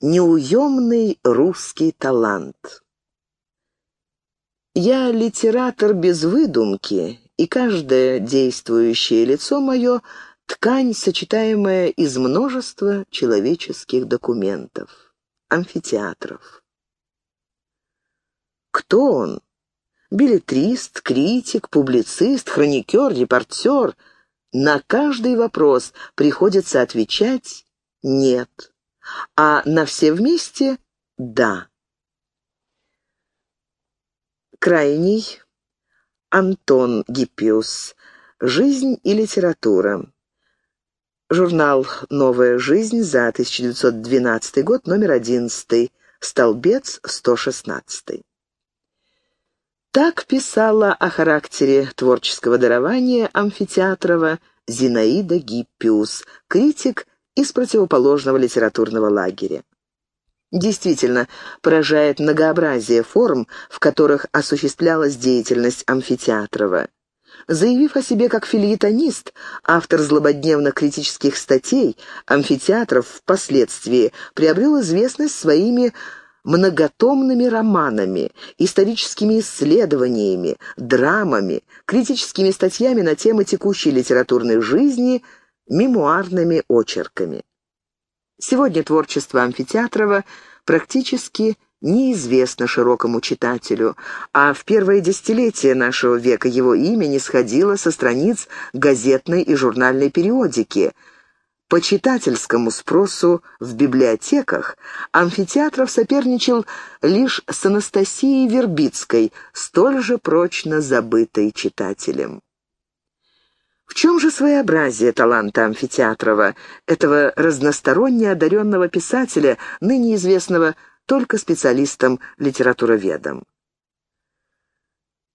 Неуемный русский талант. Я литератор без выдумки, и каждое действующее лицо мое — ткань, сочетаемая из множества человеческих документов, амфитеатров. Кто он? Билетрист, критик, публицист, хроникер, репортер. На каждый вопрос приходится отвечать «нет», а на все вместе «да». Крайний. Антон Гиппиус. Жизнь и литература. Журнал «Новая жизнь» за 1912 год, номер 11, столбец 116. Так писала о характере творческого дарования Амфитеатрова Зинаида Гиппиус, критик из противоположного литературного лагеря. Действительно, поражает многообразие форм, в которых осуществлялась деятельность Амфитеатрова. Заявив о себе как филитонист, автор злободневных критических статей, Амфитеатров впоследствии приобрел известность своими многотомными романами, историческими исследованиями, драмами, критическими статьями на темы текущей литературной жизни, мемуарными очерками. Сегодня творчество Амфитеатрова практически неизвестно широкому читателю, а в первое десятилетие нашего века его имя не сходило со страниц газетной и журнальной периодики – по читательскому спросу в библиотеках амфитеатров соперничал лишь с Анастасией Вербицкой, столь же прочно забытой читателем. В чем же своеобразие таланта Амфитеатрова, этого разносторонне одаренного писателя, ныне известного только специалистам-литературоведам?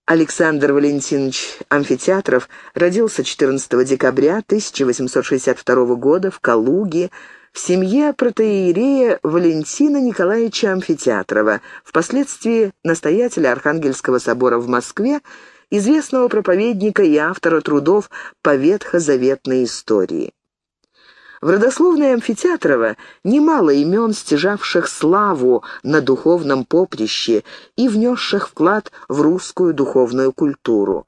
Александр Валентинович Амфитеатров родился 14 декабря 1862 года в Калуге в семье протеерея Валентина Николаевича Амфитеатрова, впоследствии настоятеля Архангельского собора в Москве, известного проповедника и автора трудов по ветхозаветной истории. В родословной Амфитеатрова немало имен, стяжавших славу на духовном поприще и внесших вклад в русскую духовную культуру.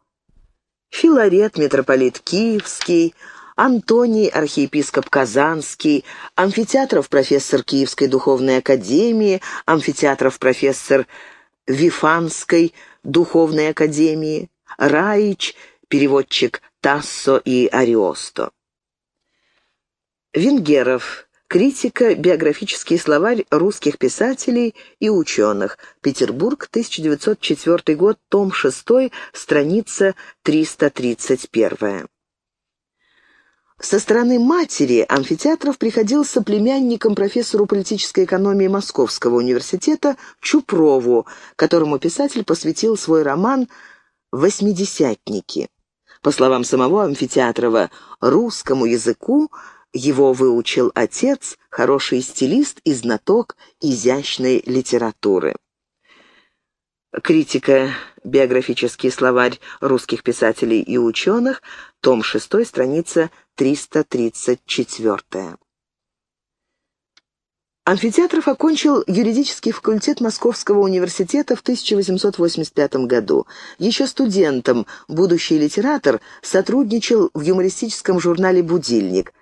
Филарет, митрополит Киевский, Антоний, архиепископ Казанский, Амфитеатров, профессор Киевской духовной академии, Амфитеатров, профессор Вифанской духовной академии, Раич, переводчик Тассо и Ариосто. Венгеров. Критика. Биографический словарь русских писателей и ученых. Петербург, 1904 год, том 6, страница 331. Со стороны матери Амфитеатров приходился племянником профессору политической экономии Московского университета Чупрову, которому писатель посвятил свой роман «Восьмидесятники». По словам самого Амфитеатрова, русскому языку – его выучил отец, хороший стилист и знаток изящной литературы. Критика «Биографический словарь русских писателей и ученых», том 6, страница 334. Амфитеатров окончил юридический факультет Московского университета в 1885 году. Еще студентом будущий литератор сотрудничал в юмористическом журнале «Будильник»,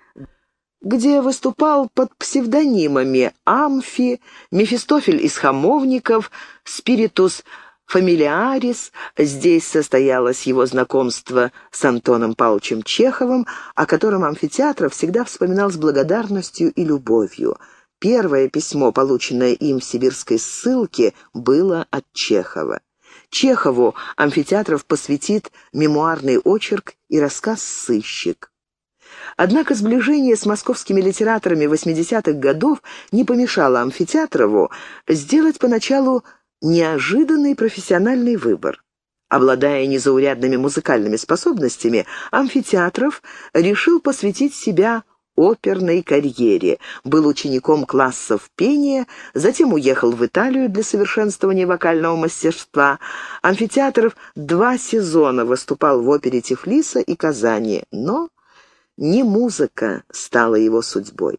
где выступал под псевдонимами Амфи, Мефистофель из Хамовников, Спиритус Фамилиарис. Здесь состоялось его знакомство с Антоном Павловичем Чеховым, о котором амфитеатр всегда вспоминал с благодарностью и любовью. Первое письмо, полученное им в сибирской ссылке, было от Чехова. Чехову амфитеатров посвятит мемуарный очерк и рассказ «Сыщик». Однако сближение с московскими литераторами 80-х годов не помешало Амфитеатрову сделать поначалу неожиданный профессиональный выбор. Обладая незаурядными музыкальными способностями, Амфитеатров решил посвятить себя оперной карьере, был учеником классов пения, затем уехал в Италию для совершенствования вокального мастерства. Амфитеатров два сезона выступал в опере Тифлиса и Казани, но не музыка стала его судьбой.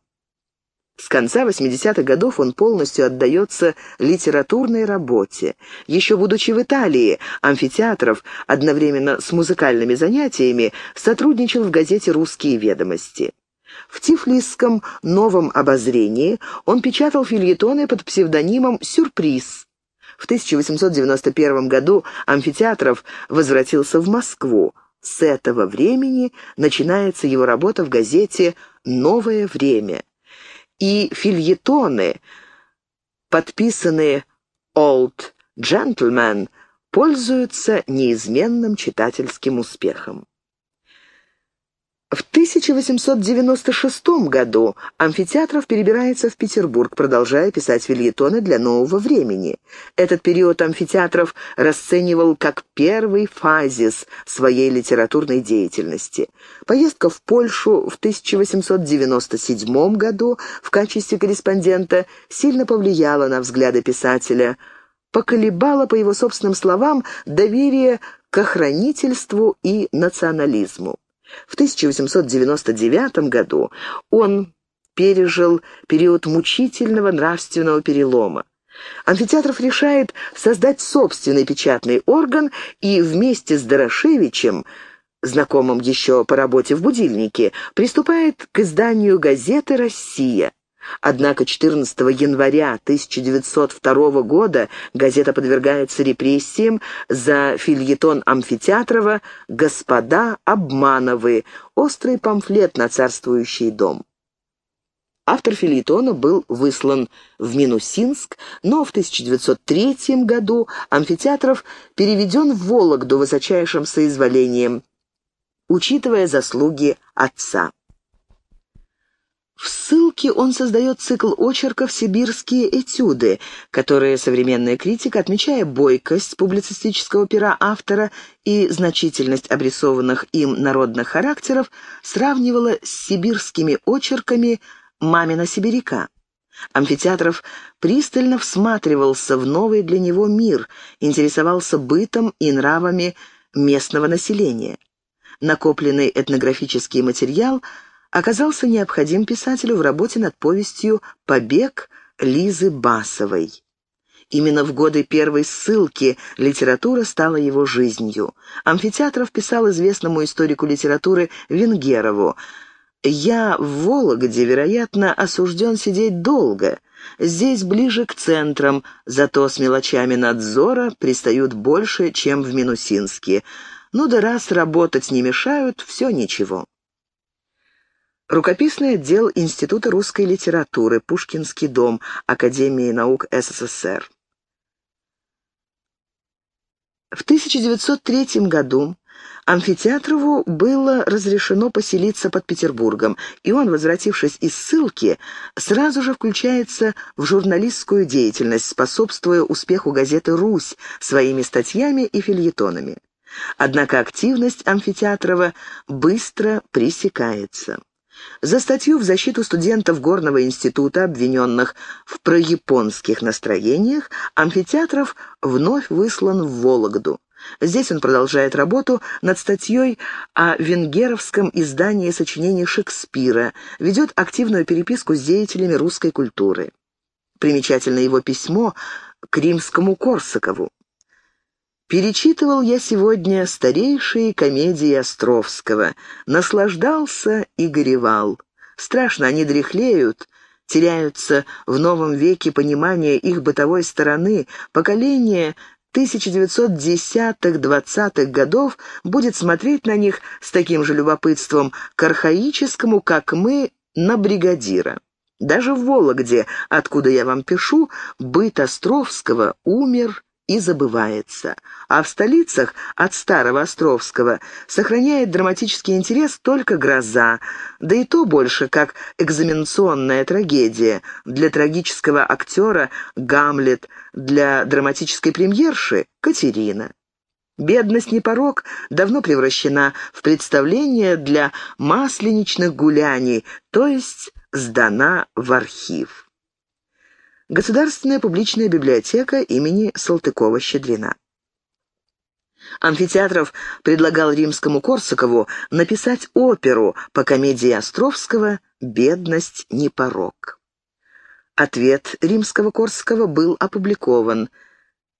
С конца 80-х годов он полностью отдается литературной работе. Еще будучи в Италии, Амфитеатров одновременно с музыкальными занятиями сотрудничал в газете «Русские ведомости». В Тифлисском «Новом обозрении» он печатал фильетоны под псевдонимом «Сюрприз». В 1891 году Амфитеатров возвратился в Москву. С этого времени начинается его работа в газете «Новое время» и фильетоны, подписанные «Old Gentleman», пользуются неизменным читательским успехом. В 1896 году Амфитеатров перебирается в Петербург, продолжая писать фильетоны для нового времени. Этот период Амфитеатров расценивал как первый фазис своей литературной деятельности. Поездка в Польшу в 1897 году в качестве корреспондента сильно повлияла на взгляды писателя, поколебала, по его собственным словам, доверие к охранительству и национализму. В 1899 году он пережил период мучительного нравственного перелома. Амфитеатров решает создать собственный печатный орган и вместе с Дорошевичем, знакомым еще по работе в «Будильнике», приступает к изданию газеты «Россия». Однако 14 января 1902 года газета подвергается репрессиям за фильетон Амфитеатрова «Господа Обмановы», острый памфлет на царствующий дом. Автор фильетона был выслан в Минусинск, но в 1903 году Амфитеатров переведен в Вологду высочайшим соизволением, учитывая заслуги отца. В ссылке он создает цикл очерков «Сибирские этюды», которые современная критика, отмечая бойкость публицистического пера автора и значительность обрисованных им народных характеров, сравнивала с сибирскими очерками «Мамина сибиряка». Амфитеатров пристально всматривался в новый для него мир, интересовался бытом и нравами местного населения. Накопленный этнографический материал – оказался необходим писателю в работе над повестью «Побег» Лизы Басовой. Именно в годы первой ссылки литература стала его жизнью. Амфитеатров писал известному историку литературы Венгерову «Я в Вологде, вероятно, осужден сидеть долго. Здесь ближе к центрам, зато с мелочами надзора пристают больше, чем в Минусинске. Ну да раз работать не мешают, все ничего». Рукописный отдел Института русской литературы, Пушкинский дом, Академии наук СССР. В 1903 году Амфитеатрову было разрешено поселиться под Петербургом, и он, возвратившись из ссылки, сразу же включается в журналистскую деятельность, способствуя успеху газеты «Русь» своими статьями и фильетонами. Однако активность Амфитеатрова быстро пресекается. За статью в защиту студентов Горного института, обвиненных в прояпонских настроениях, Амфитеатров вновь выслан в Вологду. Здесь он продолжает работу над статьей о венгеровском издании сочинений Шекспира, ведет активную переписку с деятелями русской культуры. Примечательно его письмо к римскому Корсакову. Перечитывал я сегодня старейшие комедии Островского, наслаждался и горевал. Страшно они дряхлеют, теряются в новом веке понимание их бытовой стороны, поколение 1910-20-х годов будет смотреть на них с таким же любопытством к архаическому, как мы, на бригадира. Даже в Вологде, откуда я вам пишу, быт Островского умер и забывается, а в столицах от Старого Островского сохраняет драматический интерес только «Гроза», да и то больше как экзаменационная трагедия, для трагического актера «Гамлет», для драматической премьерши «Катерина». Бедность не порог давно превращена в представление для масленичных гуляний, то есть сдана в архив. Государственная публичная библиотека имени Салтыкова-Щедрина. Амфитеатров предлагал римскому Корсакову написать оперу по комедии Островского «Бедность не порог». Ответ римского-корского был опубликован.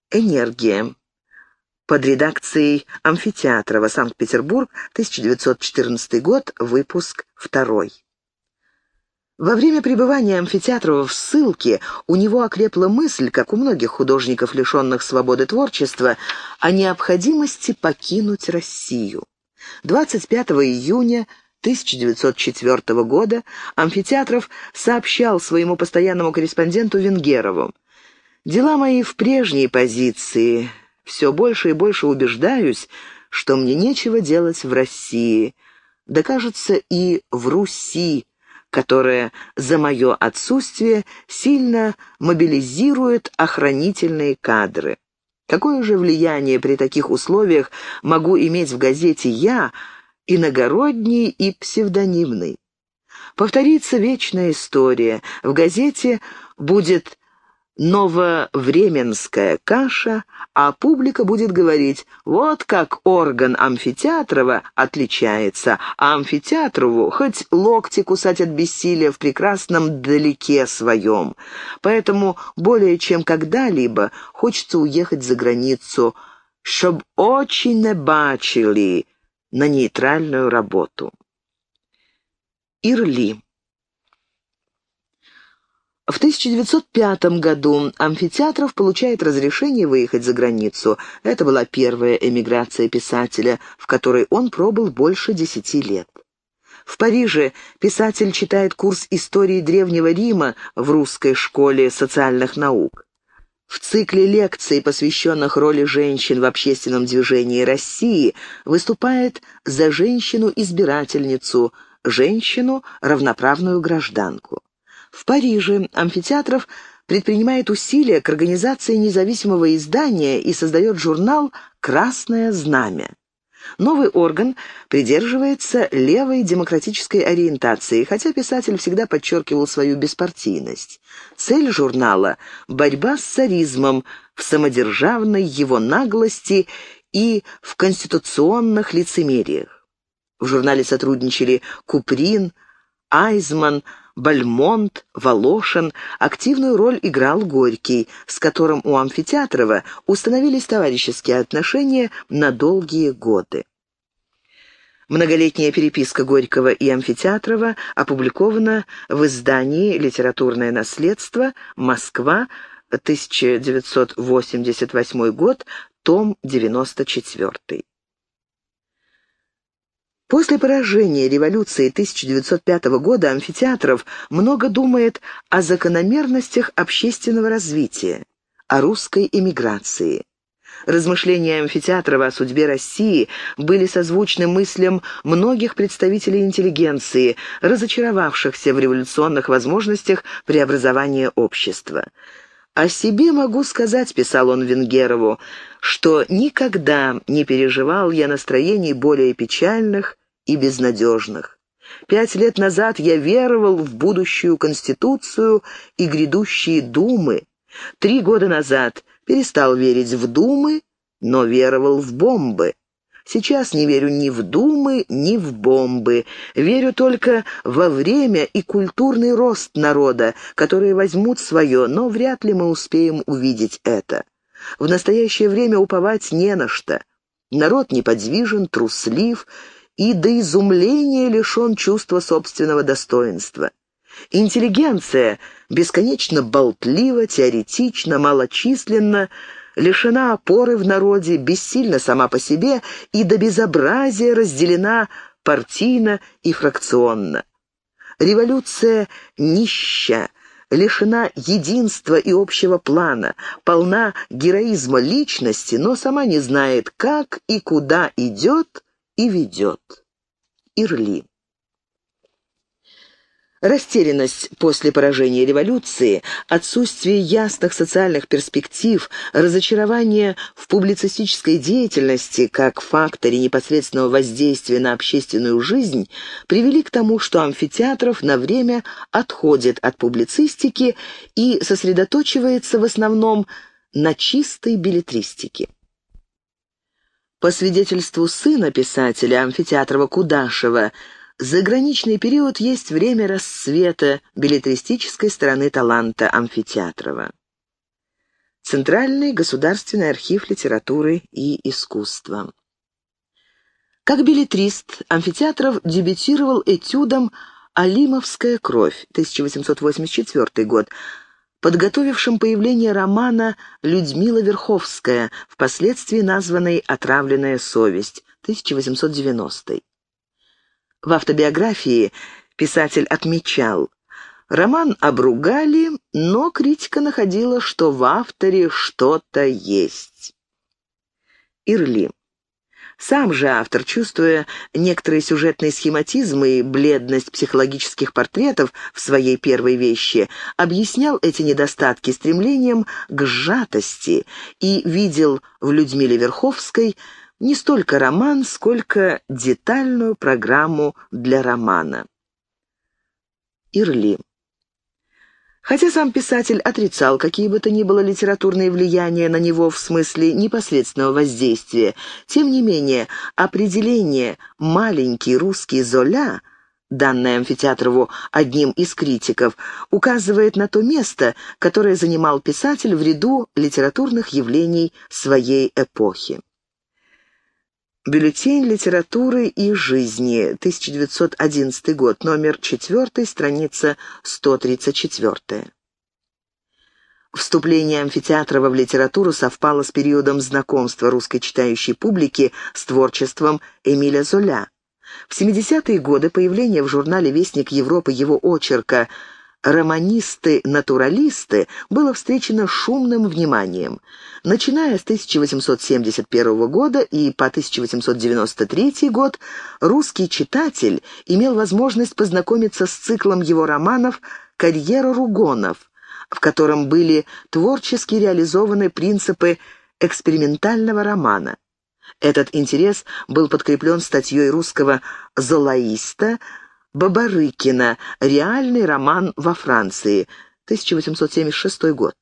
«Энергия» под редакцией Амфитеатрова, Санкт-Петербург, 1914 год, выпуск 2. Во время пребывания Амфитеатрова в ссылке у него окрепла мысль, как у многих художников, лишенных свободы творчества, о необходимости покинуть Россию. 25 июня 1904 года Амфитеатров сообщал своему постоянному корреспонденту Венгерову «Дела мои в прежней позиции. Все больше и больше убеждаюсь, что мне нечего делать в России. Да, кажется, и в Руси, которая за мое отсутствие сильно мобилизирует охранительные кадры. Какое же влияние при таких условиях могу иметь в газете я, иногородний и псевдонимный? Повторится вечная история. В газете будет нововременская каша, а публика будет говорить, вот как орган амфитеатрова отличается, а амфитеатрову хоть локти кусать от бессилия в прекрасном далеке своем. Поэтому более чем когда-либо хочется уехать за границу, чтоб очень не бачили на нейтральную работу. Ирли в 1905 году Амфитеатров получает разрешение выехать за границу. Это была первая эмиграция писателя, в которой он пробыл больше десяти лет. В Париже писатель читает курс истории Древнего Рима в русской школе социальных наук. В цикле лекций, посвященных роли женщин в общественном движении России, выступает за женщину-избирательницу, женщину, равноправную гражданку. В Париже Амфитеатров предпринимает усилия к организации независимого издания и создает журнал «Красное знамя». Новый орган придерживается левой демократической ориентации, хотя писатель всегда подчеркивал свою беспартийность. Цель журнала – борьба с царизмом в самодержавной его наглости и в конституционных лицемериях. В журнале сотрудничали Куприн, Айзман – Бальмонт, Волошин, активную роль играл Горький, с которым у Амфитеатрова установились товарищеские отношения на долгие годы. Многолетняя переписка Горького и Амфитеатрова опубликована в издании «Литературное наследство. Москва. 1988 год. Том 94». После поражения революции 1905 года Амфитеатров много думает о закономерностях общественного развития, о русской эмиграции. Размышления Амфитеатрова о судьбе России были созвучны мыслям многих представителей интеллигенции, разочаровавшихся в революционных возможностях преобразования общества. «О себе могу сказать», — писал он Венгерову, «что никогда не переживал я настроений более печальных и безнадежных. Пять лет назад я веровал в будущую Конституцию и грядущие думы. Три года назад перестал верить в думы, но веровал в бомбы. Сейчас не верю ни в думы, ни в бомбы. Верю только во время и культурный рост народа, которые возьмут свое, но вряд ли мы успеем увидеть это. В настоящее время уповать не на что. Народ неподвижен, труслив и до изумления лишен чувства собственного достоинства. Интеллигенция бесконечно болтлива, теоретична, малочисленна, лишена опоры в народе, бессильна сама по себе и до безобразия разделена партийно и фракционно. Революция нища, лишена единства и общего плана, полна героизма личности, но сама не знает, как и куда идет и ведет. Ирли Растерянность после поражения революции, отсутствие ясных социальных перспектив, разочарование в публицистической деятельности как факторе непосредственного воздействия на общественную жизнь привели к тому, что амфитеатров на время отходит от публицистики и сосредоточивается в основном на чистой билетристике. По свидетельству сына писателя Амфитеатрова Кудашева, Заграничный период есть время расцвета билетристической стороны таланта Амфитеатрова. Центральный государственный архив литературы и искусства. Как билетрист Амфитеатров дебютировал этюдом «Алимовская кровь» 1884 год, подготовившим появление романа «Людмила Верховская», впоследствии названной «Отравленная совесть» 1890. В автобиографии писатель отмечал, роман обругали, но критика находила, что в авторе что-то есть. Ирли. Сам же автор, чувствуя некоторый сюжетный схематизм и бледность психологических портретов в своей первой вещи, объяснял эти недостатки стремлением к сжатости и видел в Людмиле Верховской не столько роман, сколько детальную программу для романа. Ирли. Хотя сам писатель отрицал какие бы то ни было литературные влияния на него в смысле непосредственного воздействия, тем не менее определение «маленький русский Золя» данное Амфитеатрову одним из критиков, указывает на то место, которое занимал писатель в ряду литературных явлений своей эпохи. Бюллетень литературы и жизни, 1911 год, номер 4, страница 134. Вступление Амфитеатрова в литературу совпало с периодом знакомства русской читающей публики с творчеством Эмиля Золя. В 70-е годы появление в журнале «Вестник Европы» его очерка романисты-натуралисты было встречено шумным вниманием. Начиная с 1871 года и по 1893 год русский читатель имел возможность познакомиться с циклом его романов «Карьера Ругонов», в котором были творчески реализованы принципы экспериментального романа. Этот интерес был подкреплен статьей русского «Золоиста» Бабарыкина «Реальный роман во Франции», 1876 год.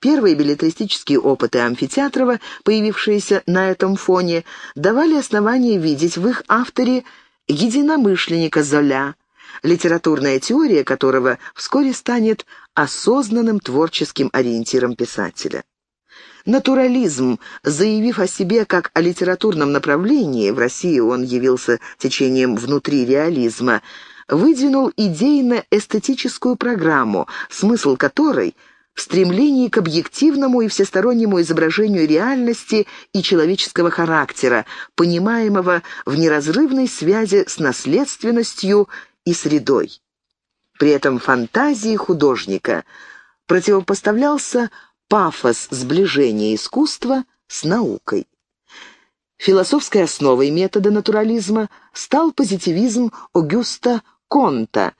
Первые билетристические опыты Амфитеатрова, появившиеся на этом фоне, давали основание видеть в их авторе единомышленника Золя, литературная теория которого вскоре станет осознанным творческим ориентиром писателя. Натурализм, заявив о себе как о литературном направлении, в России он явился течением внутри реализма, выдвинул идейно-эстетическую программу, смысл которой в стремлении к объективному и всестороннему изображению реальности и человеческого характера, понимаемого в неразрывной связи с наследственностью и средой. При этом фантазии художника противопоставлялся пафос сближения искусства с наукой. Философской основой метода натурализма стал позитивизм Огюста Конта.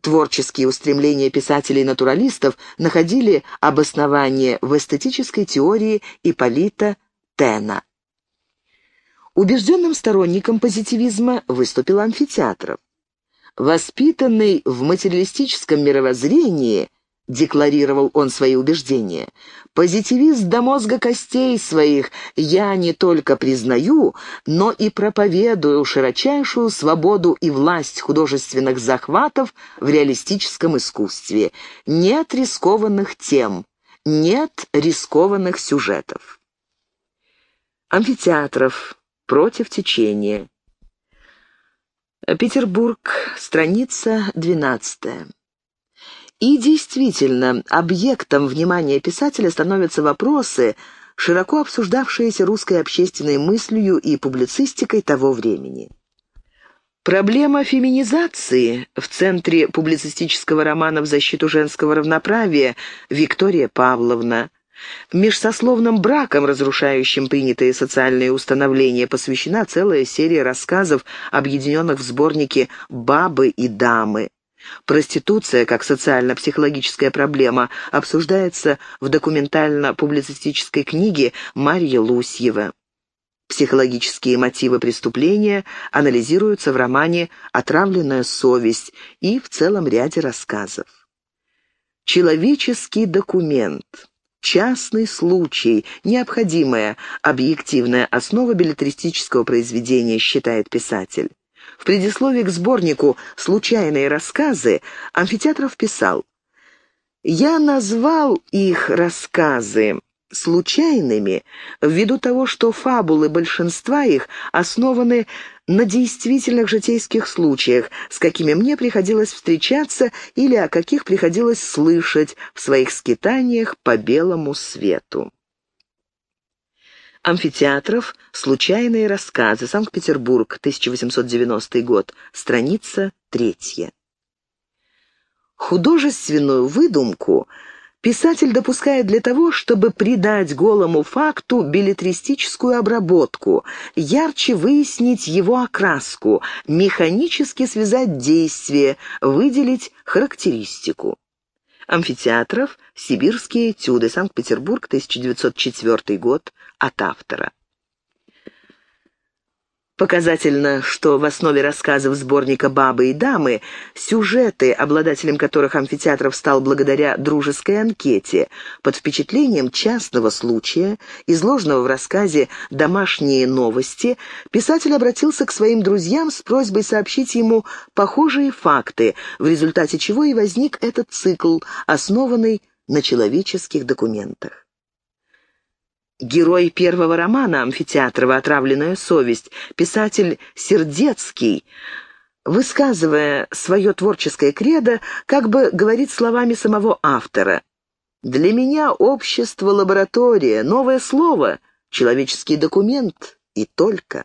Творческие устремления писателей-натуралистов находили обоснование в эстетической теории Ипполита Тена. Убежденным сторонником позитивизма выступил амфитеатров. Воспитанный в материалистическом мировоззрении – декларировал он свои убеждения. «Позитивист до мозга костей своих я не только признаю, но и проповедую широчайшую свободу и власть художественных захватов в реалистическом искусстве. Нет рискованных тем, нет рискованных сюжетов». Амфитеатров. Против течения. Петербург. Страница 12. И действительно, объектом внимания писателя становятся вопросы, широко обсуждавшиеся русской общественной мыслью и публицистикой того времени. Проблема феминизации в центре публицистического романа в защиту женского равноправия Виктория Павловна. Межсословным браком, разрушающим принятые социальные установления, посвящена целая серия рассказов, объединенных в сборнике «Бабы и дамы». Проституция как социально-психологическая проблема обсуждается в документально-публицистической книге Марьи Лусьева. Психологические мотивы преступления анализируются в романе «Отравленная совесть» и в целом ряде рассказов. Человеческий документ. Частный случай, необходимая объективная основа билетристического произведения, считает писатель. В предисловии к сборнику «Случайные рассказы» Амфитеатров писал «Я назвал их рассказы случайными ввиду того, что фабулы большинства их основаны на действительных житейских случаях, с какими мне приходилось встречаться или о каких приходилось слышать в своих скитаниях по белому свету. Амфитеатров. Случайные рассказы. Санкт-Петербург. 1890 год. Страница третья. Художественную выдумку писатель допускает для того, чтобы придать голому факту билетристическую обработку, ярче выяснить его окраску, механически связать действие, выделить характеристику. Амфитеатров, Сибирские этюды, Санкт-Петербург, 1904 год, от автора. Показательно, что в основе рассказов сборника «Бабы и дамы» сюжеты, обладателем которых амфитеатров стал благодаря дружеской анкете, под впечатлением частного случая, изложенного в рассказе «Домашние новости», писатель обратился к своим друзьям с просьбой сообщить ему похожие факты, в результате чего и возник этот цикл, основанный на человеческих документах. Герой первого романа Амфитеатрова «Отравленная совесть», писатель Сердецкий, высказывая свое творческое кредо, как бы говорит словами самого автора. «Для меня общество — лаборатория, новое слово, человеческий документ и только».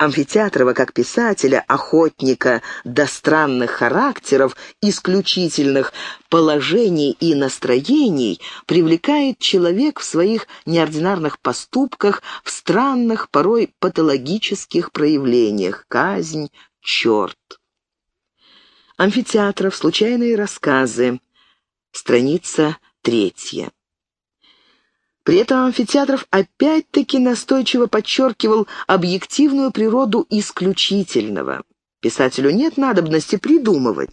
Амфитеатрова как писателя, охотника до странных характеров, исключительных положений и настроений привлекает человек в своих неординарных поступках, в странных, порой патологических проявлениях, казнь, черт. Амфитеатров, случайные рассказы, страница третья. При этом Амфитеатров опять-таки настойчиво подчеркивал объективную природу исключительного. Писателю нет надобности придумывать.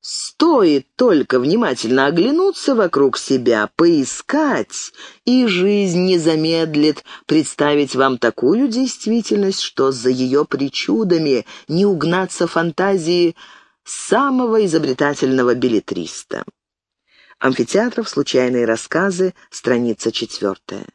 Стоит только внимательно оглянуться вокруг себя, поискать, и жизнь не замедлит представить вам такую действительность, что за ее причудами не угнаться фантазии самого изобретательного билетриста. Амфитеатров. Случайные рассказы. Страница четвертая.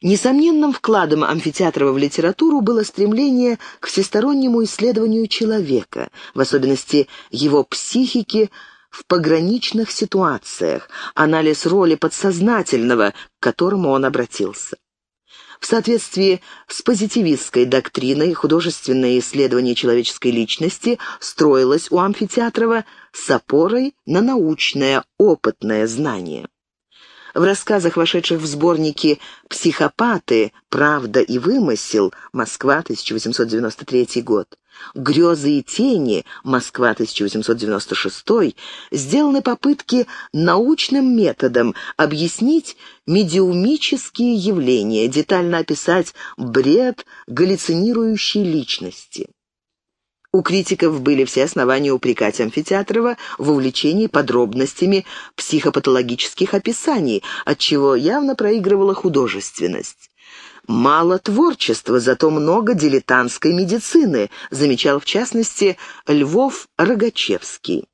Несомненным вкладом Амфитеатрова в литературу было стремление к всестороннему исследованию человека, в особенности его психики в пограничных ситуациях, анализ роли подсознательного, к которому он обратился. В соответствии с позитивистской доктриной художественное исследование человеческой личности строилось у Амфитеатрова с опорой на научное, опытное знание. В рассказах, вошедших в сборники «Психопаты. Правда и вымысел. Москва, 1893 год», «Грезы и тени. Москва, 1896», сделаны попытки научным методом объяснить медиумические явления, детально описать бред галлюцинирующей личности. У критиков были все основания упрекать Амфитеатрова в увлечении подробностями психопатологических описаний, отчего явно проигрывала художественность. «Мало творчества, зато много дилетантской медицины», замечал в частности Львов Рогачевский.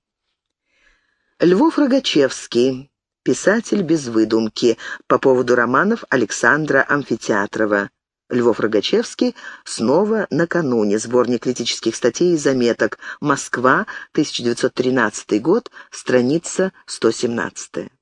Львов Рогачевский, писатель без выдумки, по поводу романов Александра Амфитеатрова. Львов Рогачевский снова накануне. Сборник критических статей и заметок. Москва, 1913 год, страница 117.